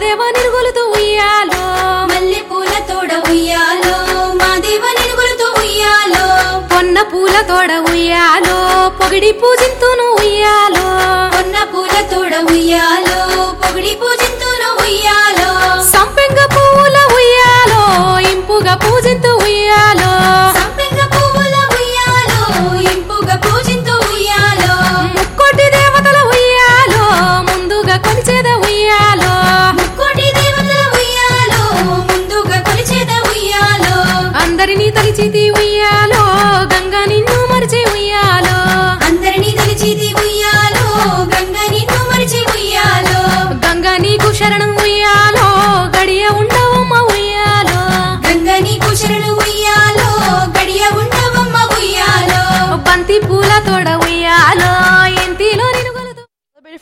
మాదేవ నిరుగులుతూ ఉయ్యాలో. మల్లె పూల తోడ ఉయ్యాలో మాదేవ నిరుగులుతూ ఉయ్యాలో. పొన్న పూల తోడ ఉయ్యాలో పొగిడి పూజింతును ఉయ్యాలో. పొన్న పూల తోడ ఉయ్యాలో పొగిడి పూజింతును ఉయ్యాలో. సంపెంగ పూల ఉయ్యాలో ఇంపుగా పూజింతు ఉయ్యాలో. కొలిచేద ఉయ్యాలో. అందరినీ తలిచి ఉయ్యాలో గంగా నిన్ను మరిచి ఉయ్యాలో. అందరినీ తలిచి ఉయ్యాలో గంగా నిన్ను మరిచి ఉయ్యాలో. గంగా నీకు శరణం ఉయ్యాలో గడియ ఉండవమ్మ ఉయ్యాలో. గంగా నీకు శరణం ఉయ్యాలో గడియ ఉండవమ్మ ఉయ్యాలో. బంతి పూల తోడ ఉయ్యాలో.